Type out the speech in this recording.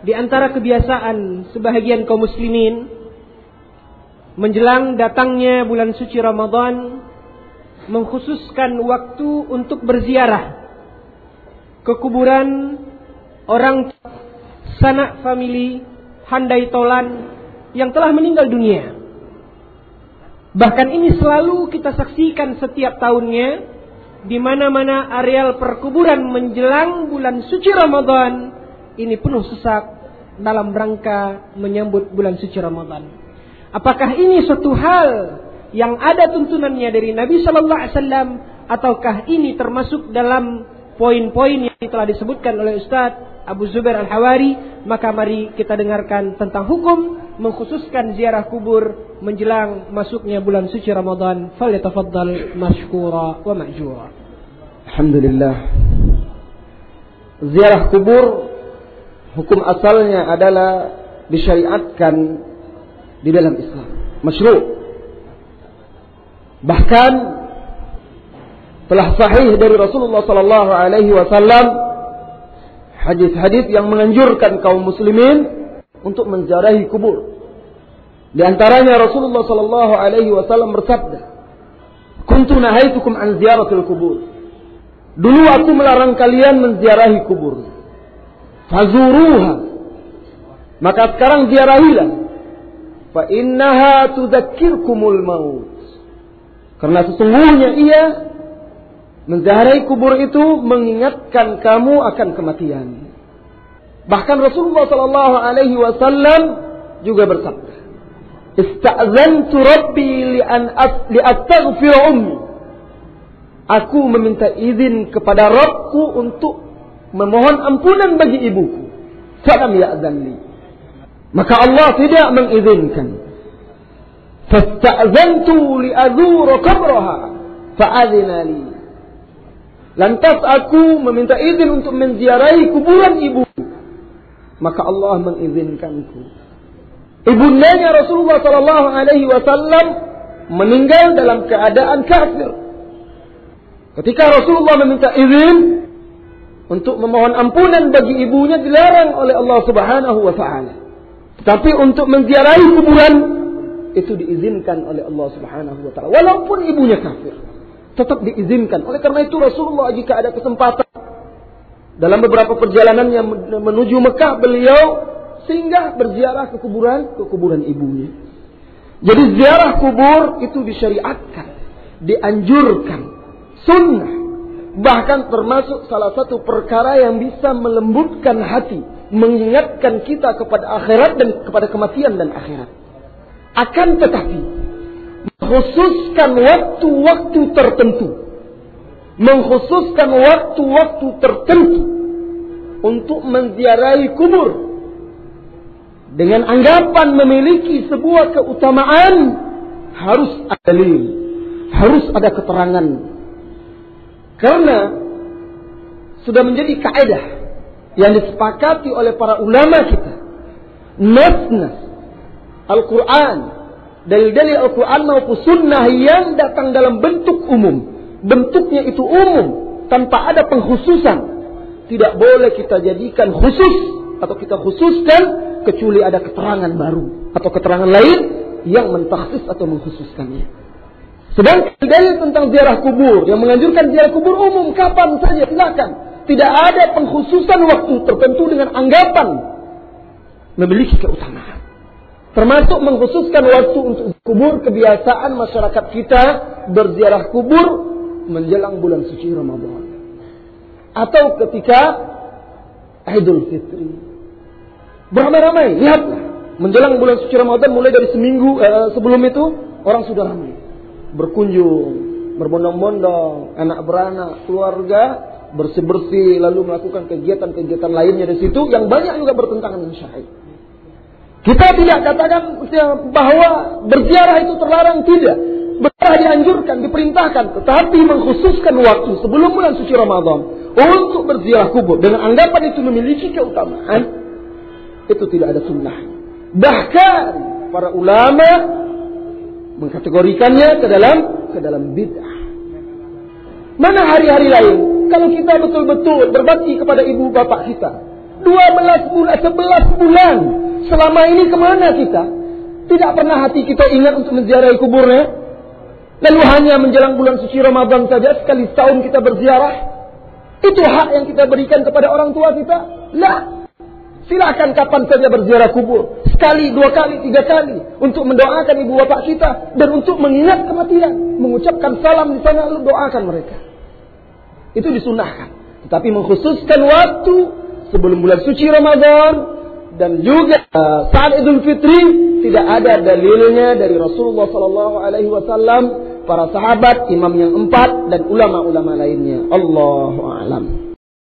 di antara kebiasaan sebahagian kaum muslimin menjelang datangnya bulan suci Ramadan mengkhususkan waktu untuk berziarah ke kuburan orang sanak famili handai tolan yang telah meninggal dunia. Bahkan ini selalu kita saksikan setiap tahunnya di mana-mana areal perkuburan menjelang bulan suci Ramadan ini penuh sesak dalam rangka menyambut bulan suci Ramadan. Apakah ini suatu hal yang ada tuntunannya dari Nabi Shallallahu Alaihi Wasallam ataukah ini termasuk dalam poin-poin yang telah disebutkan oleh Ustadz Abu Zubair Al Hawari? Maka mari kita dengarkan tentang hukum mengkhususkan ziarah kubur menjelang masuknya bulan suci Ramadan. Falyatafaddal mashkura wa ma'jura. Alhamdulillah. Ziarah kubur hukum asalnya adalah disyariatkan di dalam Islam. Masyru. Bahkan telah sahih dari Rasulullah sallallahu alaihi wasallam hadis-hadis yang menganjurkan kaum muslimin untuk menziarahi kubur. Di antaranya Rasulullah sallallahu alaihi wasallam bersabda, "Kuntu nahaitukum an ziyaratil kubur." Dulu aku melarang kalian menziarahi kubur. Fazuruha. Maka sekarang ziarahilah. Fa innaha tudzakirkumul maut. Karena sesungguhnya ia menziarahi kubur itu mengingatkan kamu akan kematian. Bahkan Rasulullah sallallahu alaihi wasallam juga bersabda, "Ista'zantu Rabbi li an li ummi." Aku meminta izin kepada Rabbku untuk memohon ampunan bagi ibuku. Falam ya'zan li. Maka Allah tidak mengizinkan. Fasta'zantu li azura qabraha fa'adhina li. Lantas aku meminta izin untuk menziarahi kuburan ibu. Maka Allah mengizinkanku. Ibundanya Rasulullah sallallahu alaihi wasallam meninggal dalam keadaan kafir. Ketika Rasulullah meminta izin, untuk memohon ampunan bagi ibunya dilarang oleh Allah Subhanahu wa taala. Tetapi untuk menziarahi kuburan itu diizinkan oleh Allah Subhanahu wa taala walaupun ibunya kafir. Tetap diizinkan. Oleh karena itu Rasulullah jika ada kesempatan dalam beberapa perjalanan yang menuju Mekah beliau singgah berziarah ke kuburan ke kuburan ibunya. Jadi ziarah kubur itu disyariatkan, dianjurkan, sunnah Bahkan termasuk salah satu perkara yang bisa melembutkan hati. Mengingatkan kita kepada akhirat dan kepada kematian dan akhirat. Akan tetapi, mengkhususkan waktu-waktu tertentu. Mengkhususkan waktu-waktu tertentu. Untuk menziarahi kubur. Dengan anggapan memiliki sebuah keutamaan. Harus ada dalil. Harus ada keterangan karena sudah menjadi kaidah yang disepakati oleh para ulama kita. Nas-nas Al-Quran, dalil-dalil Al-Quran maupun sunnah yang datang dalam bentuk umum. Bentuknya itu umum, tanpa ada pengkhususan. Tidak boleh kita jadikan khusus atau kita khususkan kecuali ada keterangan baru atau keterangan lain yang mentaksis atau mengkhususkannya. Sedangkan dalil tentang ziarah kubur yang menganjurkan ziarah kubur umum kapan saja silakan. Tidak ada pengkhususan waktu tertentu dengan anggapan memiliki keutamaan. Termasuk mengkhususkan waktu untuk kubur kebiasaan masyarakat kita berziarah kubur menjelang bulan suci Ramadan. Atau ketika Idul Fitri. Beramai-ramai, lihatlah. Menjelang bulan suci Ramadan mulai dari seminggu eh, sebelum itu orang sudah ramai berkunjung, berbondong-bondong, anak beranak, keluarga, bersih-bersih, lalu melakukan kegiatan-kegiatan lainnya di situ yang banyak juga bertentangan dengan syariat. Kita tidak katakan bahwa berziarah itu terlarang, tidak. Berziarah dianjurkan, diperintahkan, tetapi mengkhususkan waktu sebelum bulan suci Ramadan untuk berziarah kubur dengan anggapan itu memiliki keutamaan, itu tidak ada sunnah. Bahkan para ulama mengkategorikannya ke dalam ke dalam bid'ah. Mana hari-hari lain? Kalau kita betul-betul berbakti kepada ibu bapak kita, 12 bulan, 11 bulan. Selama ini ke mana kita? Tidak pernah hati kita ingat untuk menziarahi kuburnya. Lalu hanya menjelang bulan suci Ramadan saja sekali setahun kita berziarah. Itu hak yang kita berikan kepada orang tua kita? Lah. Silakan kapan saja berziarah kubur. Sekali, dua kali, tiga kali. Untuk mendoakan ibu bapak kita. Dan untuk mengingat kematian. Mengucapkan salam di sana lalu doakan mereka. Itu disunahkan. Tetapi mengkhususkan waktu sebelum bulan suci Ramadan dan juga uh, saat Idul Fitri tidak ada dalilnya dari Rasulullah Sallallahu Alaihi Wasallam, para sahabat, imam yang empat dan ulama-ulama lainnya. Allahu a'lam.